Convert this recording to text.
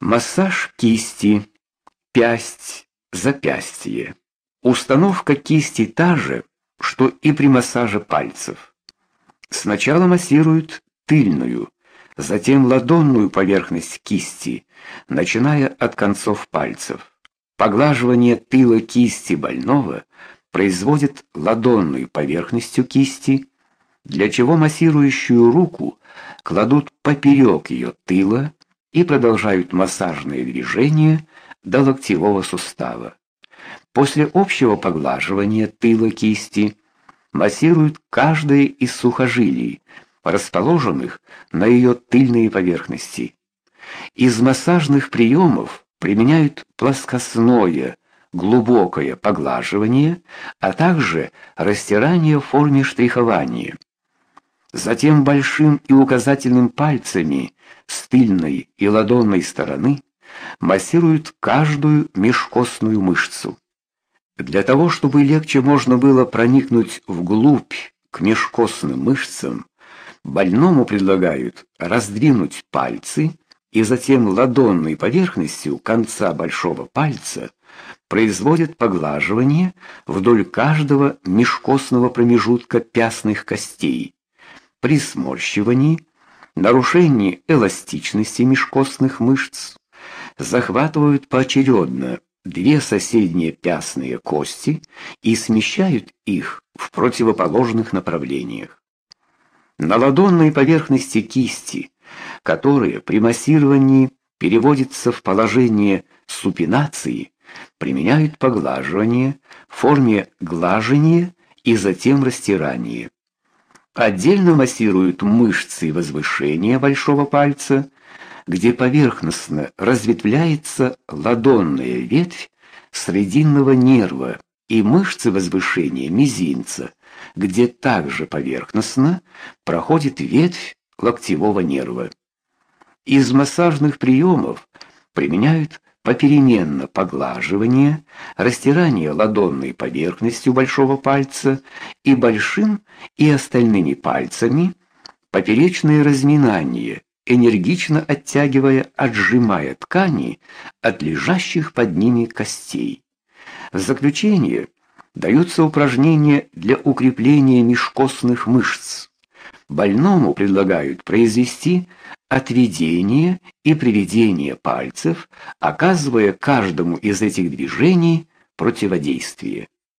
Массаж кисти, пясть, запястье. Установка кисти та же, что и при массаже пальцев. Сначала массируют тыльную, затем ладонную поверхность кисти, начиная от концов пальцев. Поглаживание тыла кисти больного производит ладонной поверхностью кисти, для чего массирующую руку кладут поперек ее тыла и продолжают массажные движения до локтевого сустава. После общего поглаживания тыла кисти массируют каждое из сухожилий, расположенных на ее тыльной поверхности. Из массажных приемов применяют плоскостное, глубокое поглаживание, а также растирание в форме штрихования. Затем большим и указательным пальцами с тыльной и ладонной стороны массируют каждую межкостную мышцу. Для того, чтобы легче можно было проникнуть вглубь к межкостным мышцам, больному предлагают раздвинуть пальцы и затем ладонной поверхностью конца большого пальца производят поглаживание вдоль каждого межкостного промежутка пястных костей при сморщивании, нарушении эластичности межкостных мышц захватывают поочередно две соседние пястные кости и смещают их в противоположных направлениях. На ладонной поверхности кисти, которые при массировании переводятся в положение супинации, применяют поглаживание в форме глажения и затем растирания. Отдельно массируют мышцы возвышения большого пальца, где поверхностно разветвляется ладонная ветвь срединного нерва и мышцы возвышения мизинца, где также поверхностно проходит ветвь локтевого нерва. Из массажных приемов применяют попеременно поглаживание, растирание ладонной поверхностью большого пальца и большим и остальными пальцами, поперечное разминание, энергично оттягивая, отжимая ткани от лежащих под ними костей. В заключение даются упражнения для укрепления межкостных мышц. Больному предлагают произвести отведение и приведение пальцев, оказывая каждому из этих движений противодействие.